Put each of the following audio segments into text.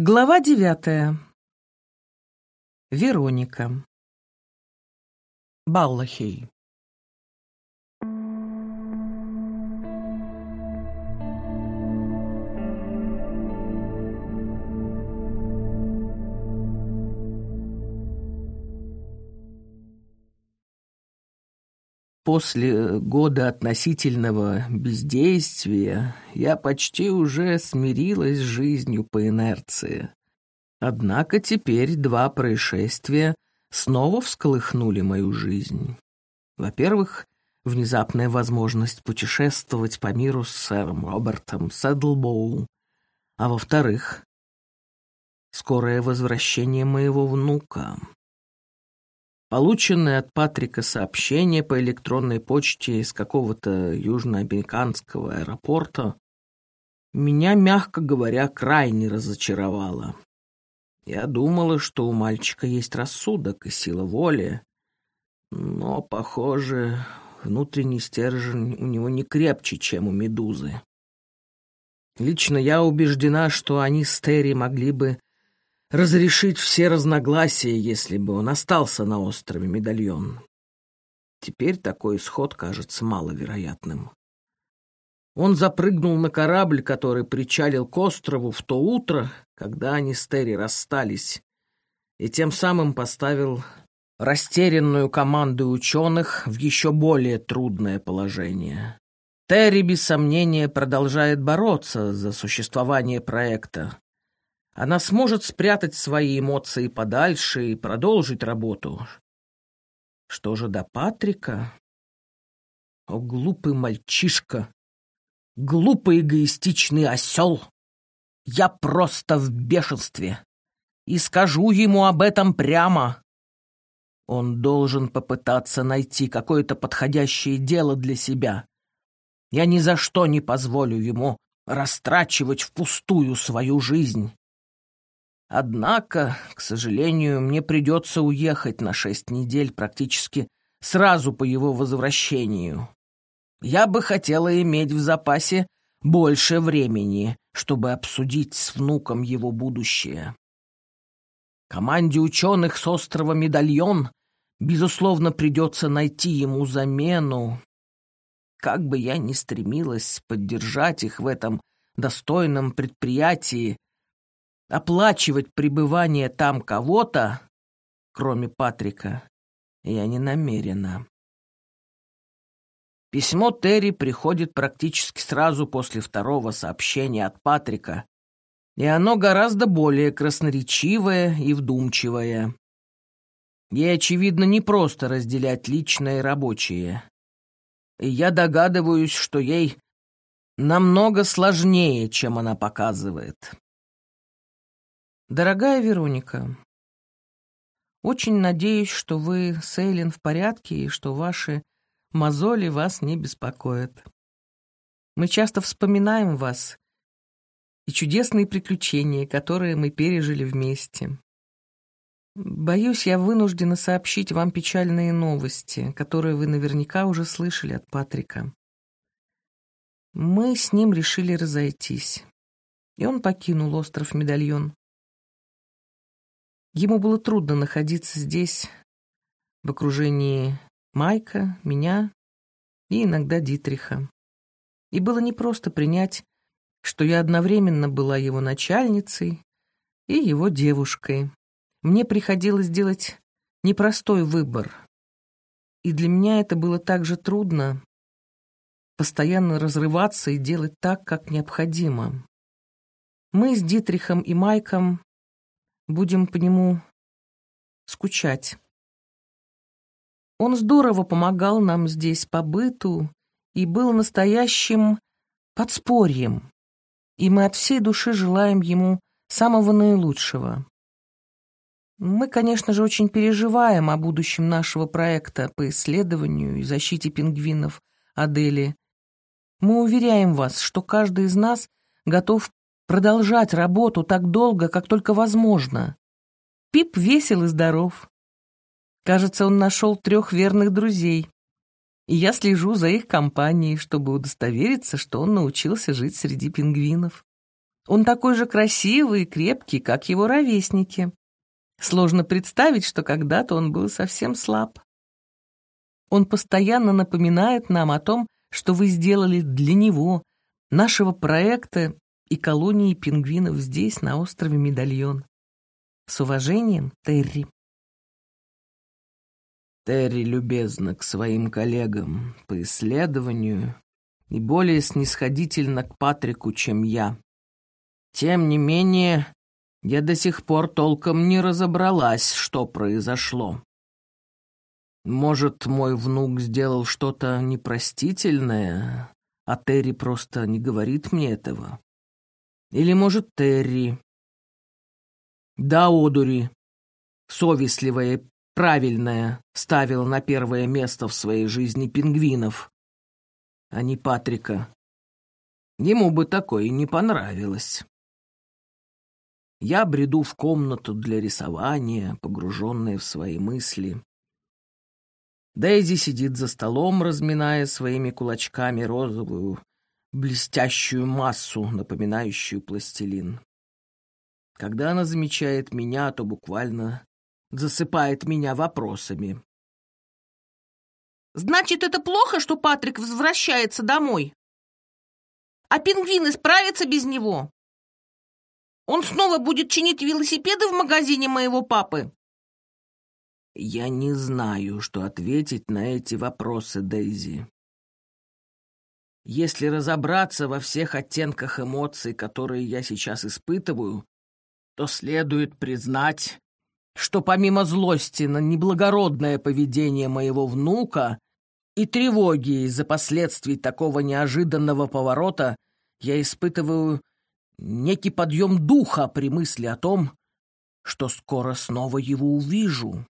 Глава девятая. Вероника. Баллахей. После года относительного бездействия я почти уже смирилась с жизнью по инерции. Однако теперь два происшествия снова всколыхнули мою жизнь. Во-первых, внезапная возможность путешествовать по миру с сэром Робертом Сэдлбоу, а во-вторых, скорое возвращение моего внука. Полученное от Патрика сообщение по электронной почте из какого-то южноамериканского аэропорта меня, мягко говоря, крайне разочаровало. Я думала, что у мальчика есть рассудок и сила воли, но, похоже, внутренний стержень у него не крепче, чем у медузы. Лично я убеждена, что они с Терри могли бы разрешить все разногласия, если бы он остался на острове Медальон. Теперь такой исход кажется маловероятным. Он запрыгнул на корабль, который причалил к острову в то утро, когда они с Терри расстались, и тем самым поставил растерянную команду ученых в еще более трудное положение. Терри, без сомнения, продолжает бороться за существование проекта, она сможет спрятать свои эмоции подальше и продолжить работу. Что же до Патрика? О, глупый мальчишка! Глупый эгоистичный осел! Я просто в бешенстве и скажу ему об этом прямо. Он должен попытаться найти какое-то подходящее дело для себя. Я ни за что не позволю ему растрачивать впустую свою жизнь. Однако, к сожалению, мне придется уехать на шесть недель практически сразу по его возвращению. Я бы хотела иметь в запасе больше времени, чтобы обсудить с внуком его будущее. Команде ученых с острова Медальон, безусловно, придется найти ему замену. Как бы я ни стремилась поддержать их в этом достойном предприятии, Оплачивать пребывание там кого-то, кроме Патрика, я не намерена. Письмо Терри приходит практически сразу после второго сообщения от Патрика, и оно гораздо более красноречивое и вдумчивое. Ей, очевидно, не просто разделять личное и рабочее. И я догадываюсь, что ей намного сложнее, чем она показывает. Дорогая Вероника, очень надеюсь, что вы с Эйлин в порядке и что ваши мозоли вас не беспокоят. Мы часто вспоминаем вас и чудесные приключения, которые мы пережили вместе. Боюсь, я вынуждена сообщить вам печальные новости, которые вы наверняка уже слышали от Патрика. Мы с ним решили разойтись, и он покинул остров Медальон. Ему было трудно находиться здесь, в окружении Майка, меня и иногда Дитриха. И было непросто принять, что я одновременно была его начальницей и его девушкой. Мне приходилось делать непростой выбор. И для меня это было так же трудно постоянно разрываться и делать так, как необходимо. Мы с Дитрихом и Майком будем по нему скучать. Он здорово помогал нам здесь по быту и был настоящим подспорьем, и мы от всей души желаем ему самого наилучшего. Мы, конечно же, очень переживаем о будущем нашего проекта по исследованию и защите пингвинов Адели. Мы уверяем вас, что каждый из нас готов продолжать работу так долго, как только возможно. Пип весел и здоров. Кажется, он нашел трех верных друзей. И я слежу за их компанией, чтобы удостовериться, что он научился жить среди пингвинов. Он такой же красивый и крепкий, как его ровесники. Сложно представить, что когда-то он был совсем слаб. Он постоянно напоминает нам о том, что вы сделали для него, нашего проекта и колонии пингвинов здесь, на острове Медальон. С уважением, Терри. Терри любезна к своим коллегам по исследованию и более снисходительно к Патрику, чем я. Тем не менее, я до сих пор толком не разобралась, что произошло. Может, мой внук сделал что-то непростительное, а Терри просто не говорит мне этого? Или, может, Терри? Да, одури, совестливая, правильная, ставила на первое место в своей жизни пингвинов, а не Патрика. Ему бы такое не понравилось. Я бреду в комнату для рисования, погруженная в свои мысли. Дейзи сидит за столом, разминая своими кулачками розовую, блестящую массу, напоминающую пластилин. Когда она замечает меня, то буквально засыпает меня вопросами. «Значит, это плохо, что Патрик возвращается домой? А пингвины справятся без него? Он снова будет чинить велосипеды в магазине моего папы?» Я не знаю, что ответить на эти вопросы, Дейзи. Если разобраться во всех оттенках эмоций, которые я сейчас испытываю, то следует признать, что помимо злости на неблагородное поведение моего внука и тревоги из-за последствий такого неожиданного поворота, я испытываю некий подъем духа при мысли о том, что скоро снова его увижу.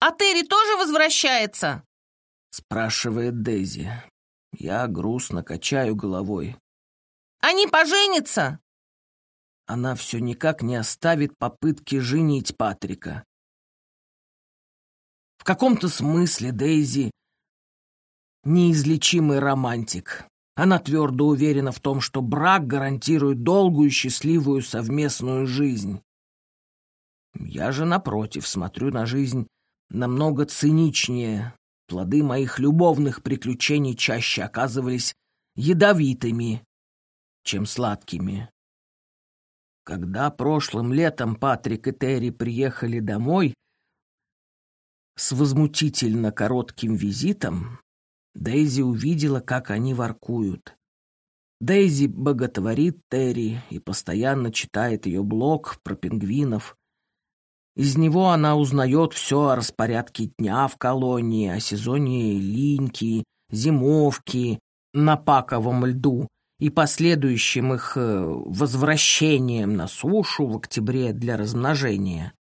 «А Терри тоже возвращается?» — спрашивает Дейзи. Я грустно качаю головой. «Они поженятся?» Она все никак не оставит попытки женить Патрика. В каком-то смысле Дейзи неизлечимый романтик. Она твердо уверена в том, что брак гарантирует долгую счастливую совместную жизнь. Я же, напротив, смотрю на жизнь намного циничнее. Плоды моих любовных приключений чаще оказывались ядовитыми, чем сладкими. Когда прошлым летом Патрик и Терри приехали домой с возмутительно коротким визитом, Дейзи увидела, как они воркуют. Дейзи боготворит Терри и постоянно читает ее блог про пингвинов, из него она узнает все о распорядке дня в колонии, о сезоне линьки, зимовки на паковом льду и последующим их э, возвращением на сушу в октябре для размножения.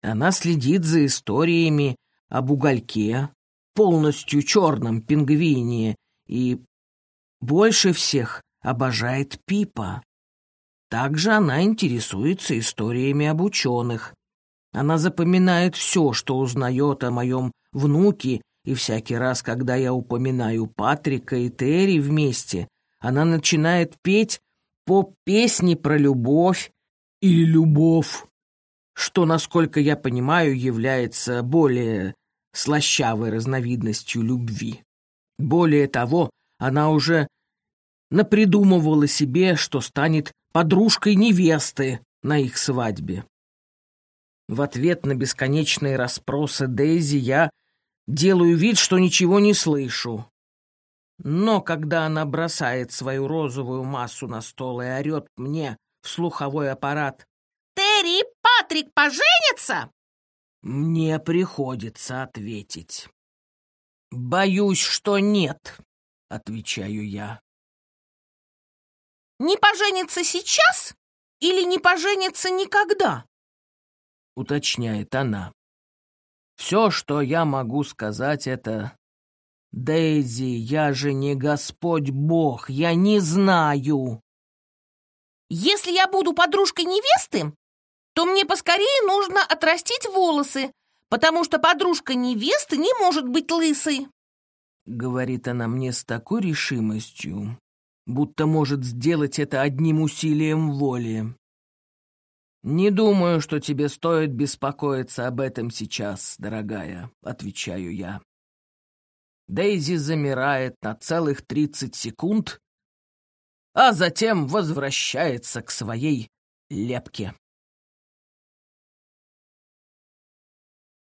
Она следит за историями об угольке, полностью черном пингвине и больше всех обожает Пипа. Также она интересуется историями об ученых, она запоминает все, что узнает о моем внуке, и всякий раз, когда я упоминаю Патрика и Терри вместе, она начинает петь поп-песни про любовь или любовь, что, насколько я понимаю, является более слащавой разновидностью любви. Более того, она уже напридумывала себе, что станет подружкой невесты на их свадьбе. В ответ на бесконечные расспросы Дейзи я делаю вид, что ничего не слышу. Но когда она бросает свою розовую массу на стол и орет мне в слуховой аппарат «Терри Патрик поженятся?» Мне приходится ответить. «Боюсь, что нет», — отвечаю я. «Не поженятся сейчас или не поженятся никогда?» — уточняет она. «Все, что я могу сказать, это... Дейзи, я же не Господь Бог, я не знаю!» «Если я буду подружкой невесты, то мне поскорее нужно отрастить волосы, потому что подружка невесты не может быть лысой!» Говорит она мне с такой решимостью, будто может сделать это одним усилием воли. «Не думаю, что тебе стоит беспокоиться об этом сейчас, дорогая», — отвечаю я. Дейзи замирает на целых тридцать секунд, а затем возвращается к своей лепке.